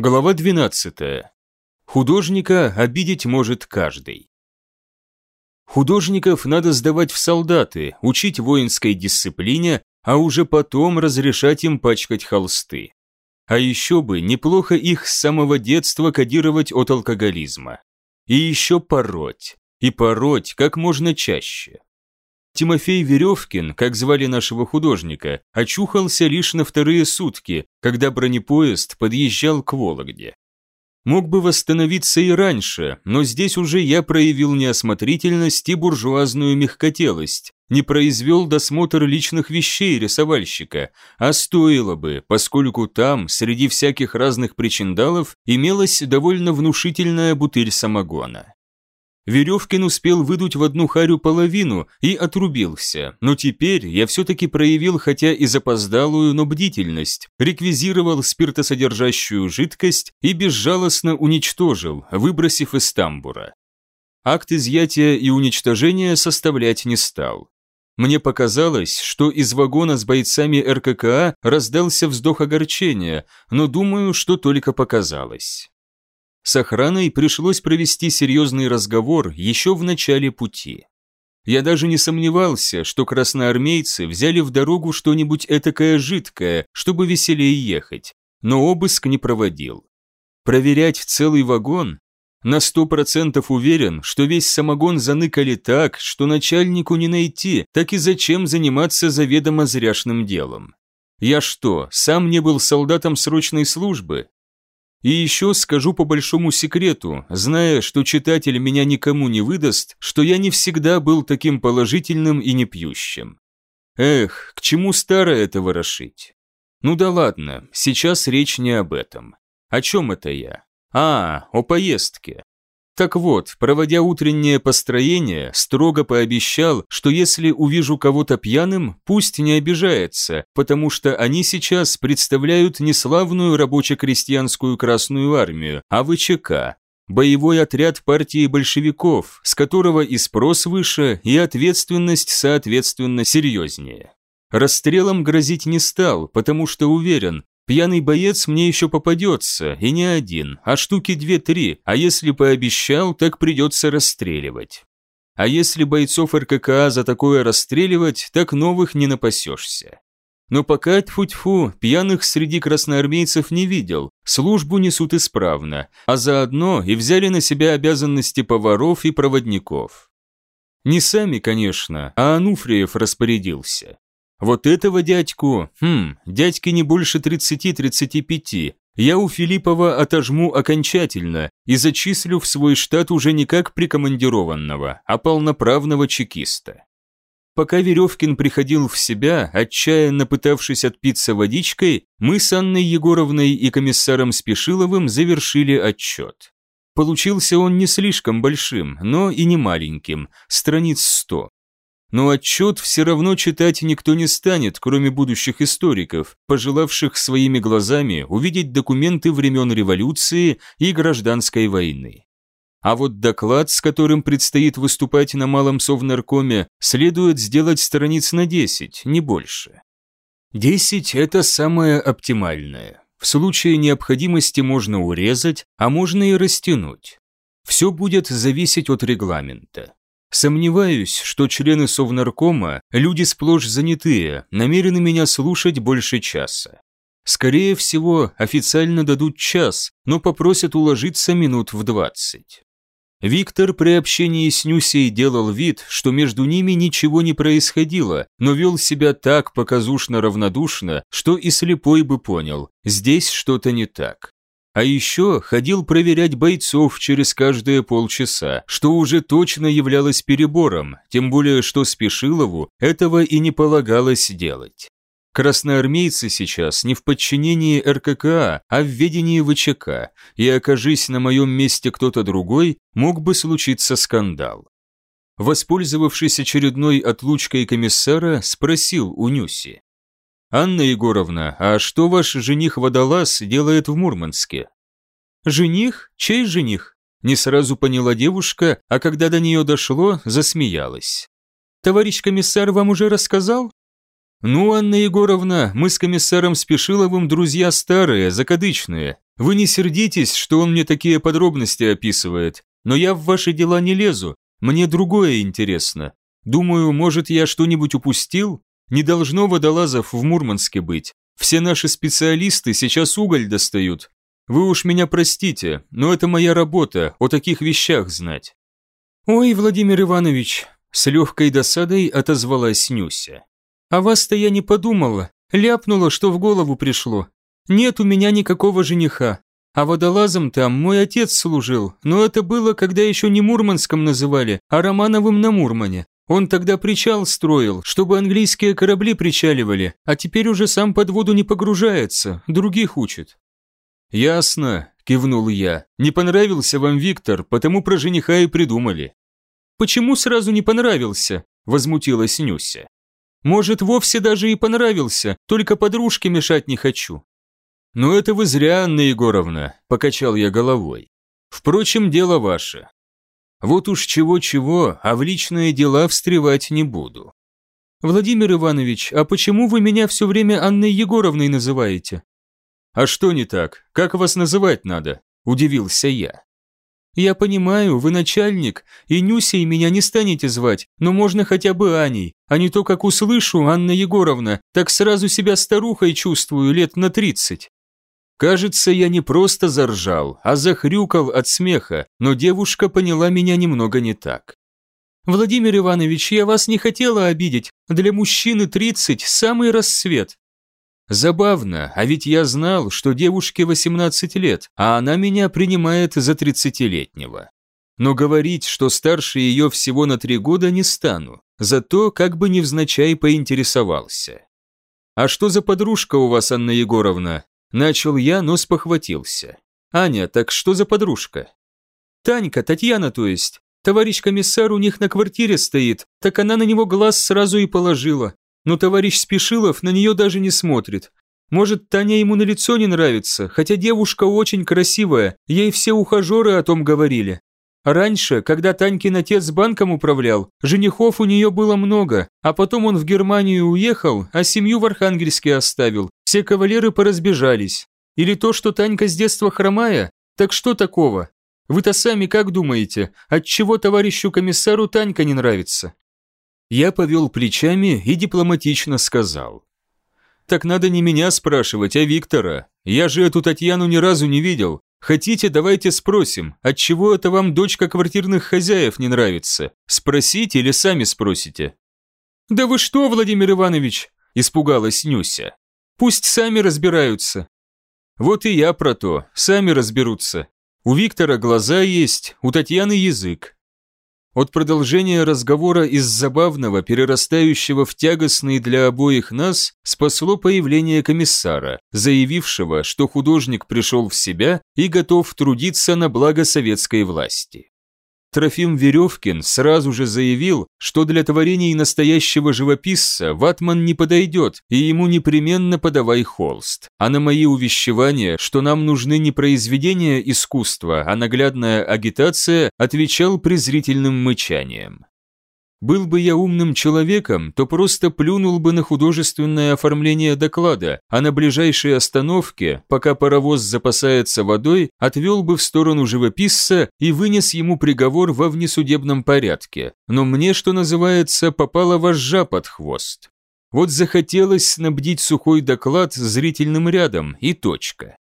Глава 12. Художника обидеть может каждый. Художников надо сдавать в солдаты, учить воинской дисциплине, а уже потом разрешать им пачкать холсты. А еще бы неплохо их с самого детства кодировать от алкоголизма. И еще пороть. И пороть как можно чаще. Тимофей Веревкин, как звали нашего художника, очухался лишь на вторые сутки, когда бронепоезд подъезжал к Вологде. Мог бы восстановиться и раньше, но здесь уже я проявил неосмотрительность и буржуазную мягкотелость, не произвел досмотр личных вещей рисовальщика, а стоило бы, поскольку там, среди всяких разных причиндалов, имелась довольно внушительная бутыль самогона. Веревкин успел выдуть в одну харю половину и отрубился, но теперь я все-таки проявил хотя и запоздалую, но бдительность, реквизировал спиртосодержащую жидкость и безжалостно уничтожил, выбросив из тамбура. Акт изъятия и уничтожения составлять не стал. Мне показалось, что из вагона с бойцами РККА раздался вздох огорчения, но думаю, что только показалось. С охраной пришлось провести серьезный разговор еще в начале пути. Я даже не сомневался, что красноармейцы взяли в дорогу что-нибудь этакое жидкое, чтобы веселее ехать, но обыск не проводил. Проверять целый вагон? На сто процентов уверен, что весь самогон заныкали так, что начальнику не найти, так и зачем заниматься заведомо зряшным делом. Я что, сам не был солдатом срочной службы? И еще скажу по большому секрету, зная, что читатель меня никому не выдаст, что я не всегда был таким положительным и непьющим. Эх, к чему старое это ворошить? Ну да ладно, сейчас речь не об этом. О чем это я? А, о поездке. Так вот, проводя утреннее построение, строго пообещал, что если увижу кого-то пьяным, пусть не обижается, потому что они сейчас представляют не славную рабоче-крестьянскую Красную Армию, а ВЧК, боевой отряд партии большевиков, с которого и спрос выше, и ответственность, соответственно, серьезнее. Расстрелом грозить не стал, потому что уверен, Пьяный боец мне еще попадется, и не один, а штуки две-три, а если пообещал, так придется расстреливать. А если бойцов РККА за такое расстреливать, так новых не напасешься. Но пока, тьфу-тьфу, пьяных среди красноармейцев не видел, службу несут исправно, а заодно и взяли на себя обязанности поваров и проводников. Не сами, конечно, а Ануфриев распорядился. Вот этого дядьку, хм, дядьки не больше 30-35, я у Филиппова отожму окончательно и зачислю в свой штат уже не как прикомандированного, а полноправного чекиста. Пока Веревкин приходил в себя, отчаянно пытавшись отпиться водичкой, мы с Анной Егоровной и комиссаром Спешиловым завершили отчет. Получился он не слишком большим, но и не маленьким, страниц сто. Но отчет все равно читать никто не станет, кроме будущих историков, пожелавших своими глазами увидеть документы времен революции и гражданской войны. А вот доклад, с которым предстоит выступать на Малом Совнаркоме, следует сделать страниц на 10, не больше. 10 – это самое оптимальное. В случае необходимости можно урезать, а можно и растянуть. Все будет зависеть от регламента. Сомневаюсь, что члены Совнаркома – люди сплошь занятые, намерены меня слушать больше часа. Скорее всего, официально дадут час, но попросят уложиться минут в двадцать. Виктор при общении с Нюсей делал вид, что между ними ничего не происходило, но вел себя так показушно равнодушно, что и слепой бы понял, здесь что-то не так. А еще ходил проверять бойцов через каждые полчаса, что уже точно являлось перебором, тем более что Спешилову этого и не полагалось делать. Красноармейцы сейчас не в подчинении РККА, а в ведении ВЧК, и окажись на моем месте кто-то другой, мог бы случиться скандал. Воспользовавшись очередной отлучкой комиссара, спросил у Нюси. «Анна Егоровна, а что ваш жених-водолаз делает в Мурманске?» «Жених? Чей жених?» Не сразу поняла девушка, а когда до нее дошло, засмеялась. «Товарищ комиссар вам уже рассказал?» «Ну, Анна Егоровна, мы с комиссаром Спешиловым друзья старые, закадычные. Вы не сердитесь, что он мне такие подробности описывает, но я в ваши дела не лезу, мне другое интересно. Думаю, может, я что-нибудь упустил? Не должно водолазов в Мурманске быть. Все наши специалисты сейчас уголь достают. Вы уж меня простите, но это моя работа, о таких вещах знать». «Ой, Владимир Иванович», – с легкой досадой отозвалась Нюся. «А вас-то я не подумала, ляпнула, что в голову пришло. Нет у меня никакого жениха. А водолазом там мой отец служил, но это было, когда еще не Мурманском называли, а Романовым на Мурмане. Он тогда причал строил, чтобы английские корабли причаливали, а теперь уже сам под воду не погружается, других учит». «Ясно», – кивнул я. «Не понравился вам Виктор, потому про жениха и придумали». «Почему сразу не понравился?» – возмутилась Нюся. «Может, вовсе даже и понравился, только подружке мешать не хочу». «Ну это вы зря, Анна Егоровна», – покачал я головой. «Впрочем, дело ваше. Вот уж чего-чего, а в личные дела встревать не буду. Владимир Иванович, а почему вы меня все время Анной Егоровной называете? А что не так? Как вас называть надо? Удивился я. Я понимаю, вы начальник, и Нюсей меня не станете звать, но можно хотя бы Аней, а не то, как услышу, Анна Егоровна, так сразу себя старухой чувствую лет на тридцать. Кажется, я не просто заржал, а захрюкал от смеха, но девушка поняла меня немного не так. «Владимир Иванович, я вас не хотела обидеть. Для мужчины 30 – самый рассвет». Забавно, а ведь я знал, что девушке 18 лет, а она меня принимает за 30-летнего. Но говорить, что старше ее всего на три года не стану, зато как бы невзначай поинтересовался. «А что за подружка у вас, Анна Егоровна? Начал я, но спохватился. «Аня, так что за подружка?» «Танька, Татьяна, то есть. Товарищ комиссар у них на квартире стоит, так она на него глаз сразу и положила. Но товарищ Спешилов на нее даже не смотрит. Может, Таня ему на лицо не нравится, хотя девушка очень красивая, ей все ухажеры о том говорили. Раньше, когда Танькин отец банком управлял, женихов у нее было много, а потом он в Германию уехал, а семью в Архангельске оставил. Все кавалеры поразбежались. Или то, что Танька с детства хромая? Так что такого? Вы-то сами как думаете, отчего товарищу комиссару Танька не нравится? Я повел плечами и дипломатично сказал. Так надо не меня спрашивать, а Виктора. Я же эту Татьяну ни разу не видел, Хотите, давайте спросим, отчего это вам дочка квартирных хозяев не нравится? Спросите или сами спросите?» «Да вы что, Владимир Иванович?» – испугалась Нюся. «Пусть сами разбираются». «Вот и я про то, сами разберутся. У Виктора глаза есть, у Татьяны язык. От продолжения разговора из забавного, перерастающего в тягостный для обоих нас, спасло появление комиссара, заявившего, что художник пришел в себя и готов трудиться на благо советской власти. Трофим Веревкин сразу же заявил, что для творений настоящего живописца ватман не подойдет, и ему непременно подавай холст. А на мои увещевания, что нам нужны не произведения искусства, а наглядная агитация, отвечал презрительным мычанием. Был бы я умным человеком, то просто плюнул бы на художественное оформление доклада, а на ближайшей остановке, пока паровоз запасается водой, отвел бы в сторону живописца и вынес ему приговор во внесудебном порядке. Но мне, что называется, попала вожжа под хвост. Вот захотелось снабдить сухой доклад зрительным рядом, и точка.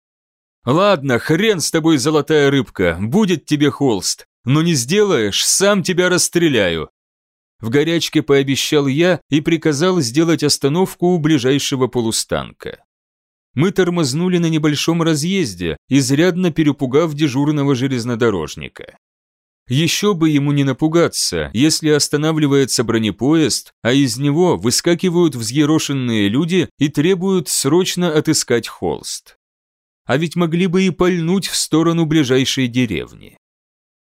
«Ладно, хрен с тобой, золотая рыбка, будет тебе холст, но не сделаешь, сам тебя расстреляю. В горячке пообещал я и приказал сделать остановку у ближайшего полустанка. Мы тормознули на небольшом разъезде, изрядно перепугав дежурного железнодорожника. Еще бы ему не напугаться, если останавливается бронепоезд, а из него выскакивают взъерошенные люди и требуют срочно отыскать холст. А ведь могли бы и пальнуть в сторону ближайшей деревни.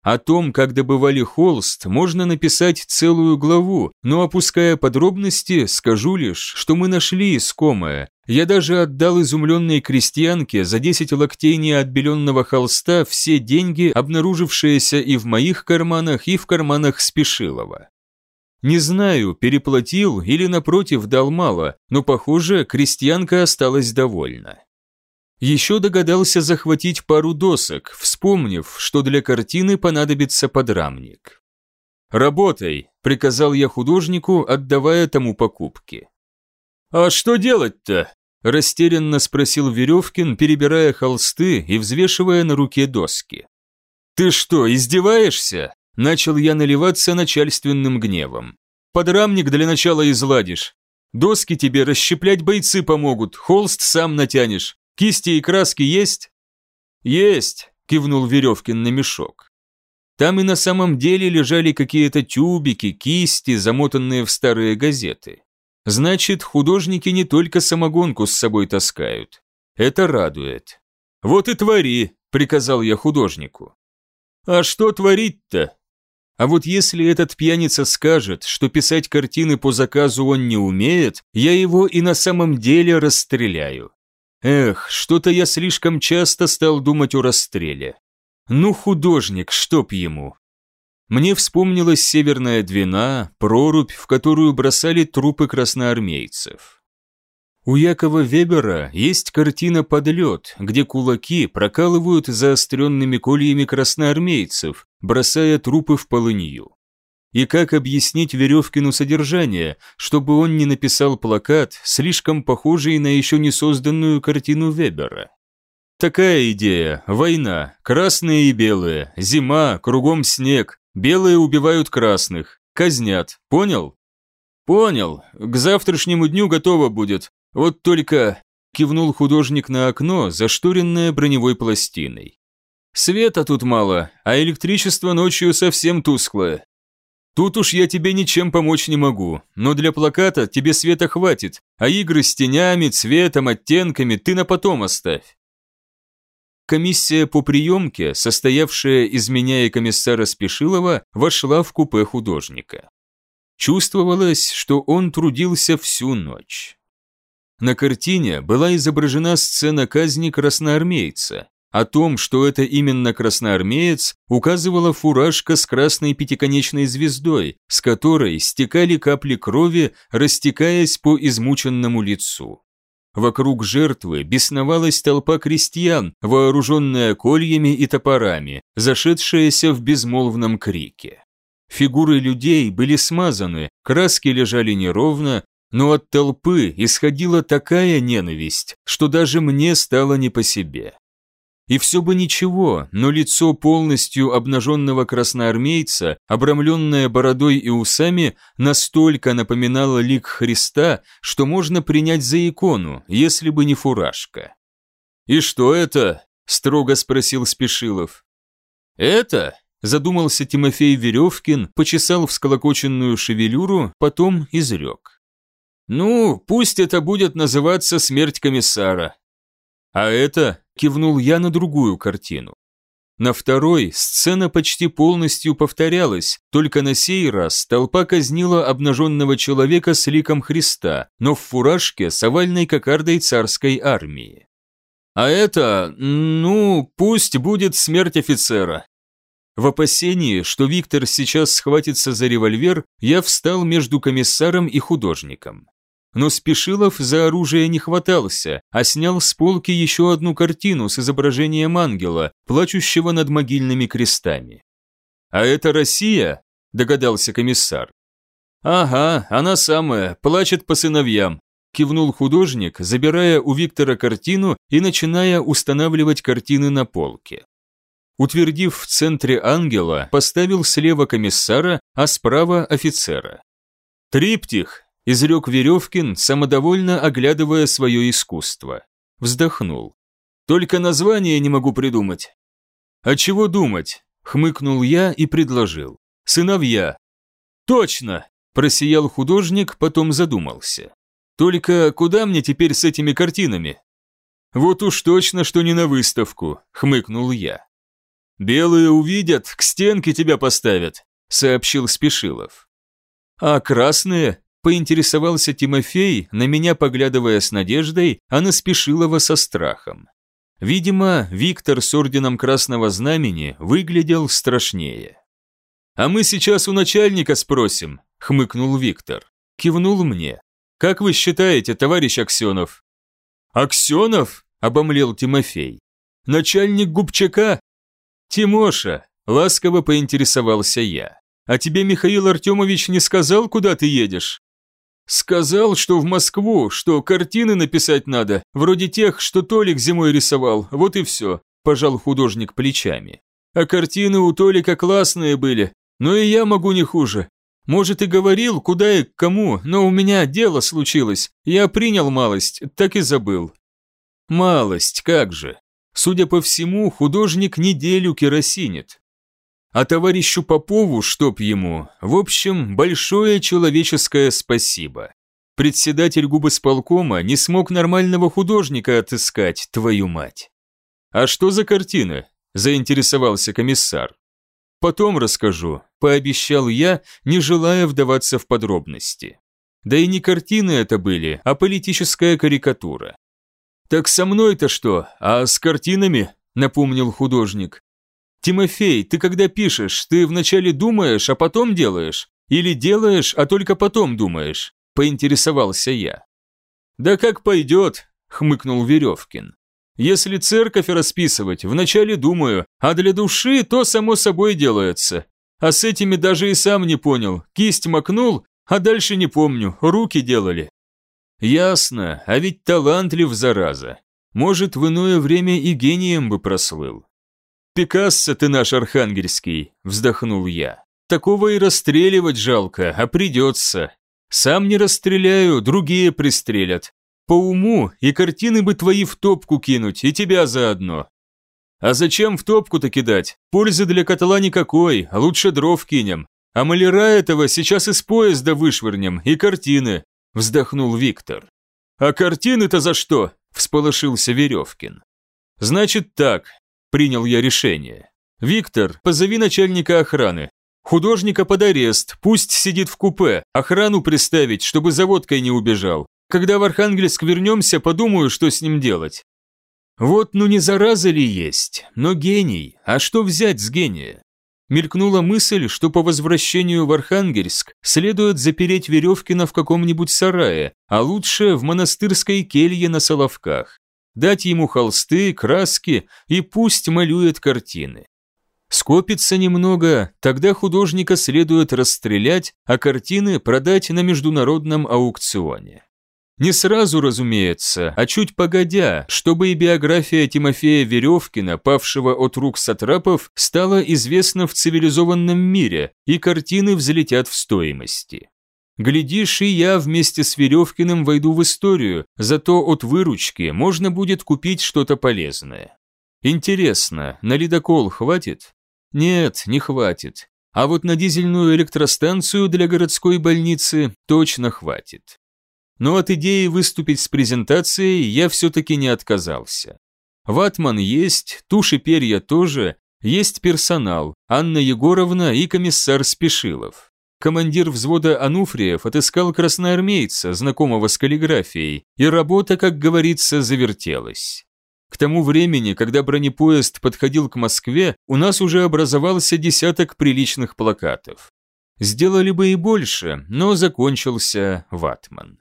О том, как добывали холст, можно написать целую главу, но опуская подробности, скажу лишь, что мы нашли искомое. Я даже отдал изумленной крестьянке за 10 локтей неотбеленного холста все деньги, обнаружившиеся и в моих карманах, и в карманах Спешилова. Не знаю, переплатил или напротив дал мало, но, похоже, крестьянка осталась довольна. Еще догадался захватить пару досок, вспомнив, что для картины понадобится подрамник. «Работай», – приказал я художнику, отдавая тому покупки. «А что делать-то?» – растерянно спросил Веревкин, перебирая холсты и взвешивая на руке доски. «Ты что, издеваешься?» – начал я наливаться начальственным гневом. «Подрамник для начала изладишь. Доски тебе расщеплять бойцы помогут, холст сам натянешь. Кисти и краски есть?» «Есть», – кивнул Веревкин на мешок. Там и на самом деле лежали какие-то тюбики, кисти, замотанные в старые газеты. Значит, художники не только самогонку с собой таскают. Это радует. «Вот и твори», – приказал я художнику. «А что творить-то?» А вот если этот пьяница скажет, что писать картины по заказу он не умеет, я его и на самом деле расстреляю. Эх, что-то я слишком часто стал думать о расстреле. Ну, художник, чтоб ему. Мне вспомнилась Северная Двина, прорубь, в которую бросали трупы красноармейцев. У Якова Вебера есть картина «Подлет», где кулаки прокалывают заостренными кольями красноармейцев, бросая трупы в полынью. И как объяснить Веревкину содержание, чтобы он не написал плакат, слишком похожий на еще не созданную картину Вебера? Такая идея – война, красные и белые, зима, кругом снег, белые убивают красных, казнят, понял? Понял, к завтрашнему дню готово будет, вот только... Кивнул художник на окно, зашторенное броневой пластиной. Света тут мало, а электричество ночью совсем тусклое. Тут уж я тебе ничем помочь не могу, но для плаката тебе света хватит, а игры с тенями, цветом, оттенками ты на потом оставь. Комиссия по приемке, состоявшая из меня и комиссара Спешилова, вошла в купе художника. Чувствовалось, что он трудился всю ночь. На картине была изображена сцена казни красноармейца, о том, что это именно красноармеец, указывала фуражка с красной пятиконечной звездой, с которой стекали капли крови, растекаясь по измученному лицу. Вокруг жертвы бесновалась толпа крестьян, вооруженная кольями и топорами, зашедшаяся в безмолвном крике. Фигуры людей были смазаны, краски лежали неровно, но от толпы исходила такая ненависть, что даже мне стало не по себе. И все бы ничего, но лицо полностью обнаженного красноармейца, обрамленное бородой и усами, настолько напоминало лик Христа, что можно принять за икону, если бы не фуражка. «И что это?» – строго спросил Спешилов. «Это?» – задумался Тимофей Веревкин, почесал всколокоченную шевелюру, потом изрек. «Ну, пусть это будет называться смерть комиссара. А это кивнул я на другую картину. На второй сцена почти полностью повторялась, только на сей раз толпа казнила обнаженного человека с ликом Христа, но в фуражке с овальной кокардой царской армии. А это, ну, пусть будет смерть офицера. В опасении, что Виктор сейчас схватится за револьвер, я встал между комиссаром и художником. Но Спешилов за оружие не хватался, а снял с полки еще одну картину с изображением ангела, плачущего над могильными крестами. «А это Россия?» – догадался комиссар. «Ага, она самая, плачет по сыновьям», – кивнул художник, забирая у Виктора картину и начиная устанавливать картины на полке. Утвердив в центре ангела, поставил слева комиссара, а справа офицера. «Триптих!» Изрек Веревкин, самодовольно оглядывая свое искусство. Вздохнул. «Только название не могу придумать». «А чего думать?» – хмыкнул я и предложил. «Сыновья». «Точно!» – просиял художник, потом задумался. «Только куда мне теперь с этими картинами?» «Вот уж точно, что не на выставку», – хмыкнул я. «Белые увидят, к стенке тебя поставят», – сообщил Спешилов. «А красные?» Поинтересовался Тимофей, на меня поглядывая с надеждой, а на Спешилова со страхом. Видимо, Виктор с орденом Красного Знамени выглядел страшнее. «А мы сейчас у начальника спросим», — хмыкнул Виктор. Кивнул мне. «Как вы считаете, товарищ Аксенов?» «Аксенов?» – обомлел Тимофей. «Начальник Губчака?» «Тимоша», – ласково поинтересовался я. «А тебе Михаил Артемович не сказал, куда ты едешь?» «Сказал, что в Москву, что картины написать надо, вроде тех, что Толик зимой рисовал, вот и все», – пожал художник плечами. «А картины у Толика классные были, но и я могу не хуже. Может, и говорил, куда и к кому, но у меня дело случилось. Я принял малость, так и забыл. Малость, как же. Судя по всему, художник неделю керосинит. А товарищу Попову, чтоб ему, в общем, большое человеческое спасибо. Председатель губосполкома не смог нормального художника отыскать, твою мать. А что за картина? Заинтересовался комиссар. Потом расскажу, пообещал я, не желая вдаваться в подробности. Да и не картины это были, а политическая карикатура. «Так со мной-то что, а с картинами?» – напомнил художник. «Тимофей, ты когда пишешь, ты вначале думаешь, а потом делаешь? Или делаешь, а только потом думаешь?» – поинтересовался я. «Да как пойдет», – хмыкнул Веревкин. Если церковь расписывать, вначале думаю, а для души то само собой делается. А с этими даже и сам не понял. Кисть макнул, а дальше не помню, руки делали. Ясно, а ведь талантлив, зараза. Может, в иное время и гением бы прослыл. «Пикассо ты наш архангельский», – вздохнул я. «Такого и расстреливать жалко, а придется. Сам не расстреляю, другие пристрелят. По уму и картины бы твои в топку кинуть, и тебя заодно. А зачем в топку-то кидать? Пользы для котла никакой, а лучше дров кинем. А маляра этого сейчас из поезда вышвырнем, и картины, вздохнул Виктор. А картины-то за что? Всполошился Веревкин. Значит так, принял я решение. Виктор, позови начальника охраны. Художника под арест, пусть сидит в купе, охрану приставить, чтобы за водкой не убежал. Когда в Архангельск вернемся, подумаю, что с ним делать. Вот ну не зараза ли есть, но гений, а что взять с гения? Мелькнула мысль, что по возвращению в Архангельск следует запереть Веревкина в каком-нибудь сарае, а лучше в монастырской келье на Соловках. Дать ему холсты, краски и пусть малюет картины. Скопится немного, тогда художника следует расстрелять, а картины продать на международном аукционе. Не сразу, разумеется, а чуть погодя, чтобы и биография Тимофея Веревкина, павшего от рук сатрапов, стала известна в цивилизованном мире, и картины взлетят в стоимости. Глядишь, и я вместе с Веревкиным войду в историю, зато от выручки можно будет купить что-то полезное. Интересно, на ледокол хватит? Нет, не хватит. А вот на дизельную электростанцию для городской больницы точно хватит но от идеи выступить с презентацией я все-таки не отказался. Ватман есть, туши перья тоже, есть персонал, Анна Егоровна и комиссар Спешилов. Командир взвода Ануфриев отыскал красноармейца, знакомого с каллиграфией, и работа, как говорится, завертелась. К тому времени, когда бронепоезд подходил к Москве, у нас уже образовался десяток приличных плакатов. Сделали бы и больше, но закончился Ватман.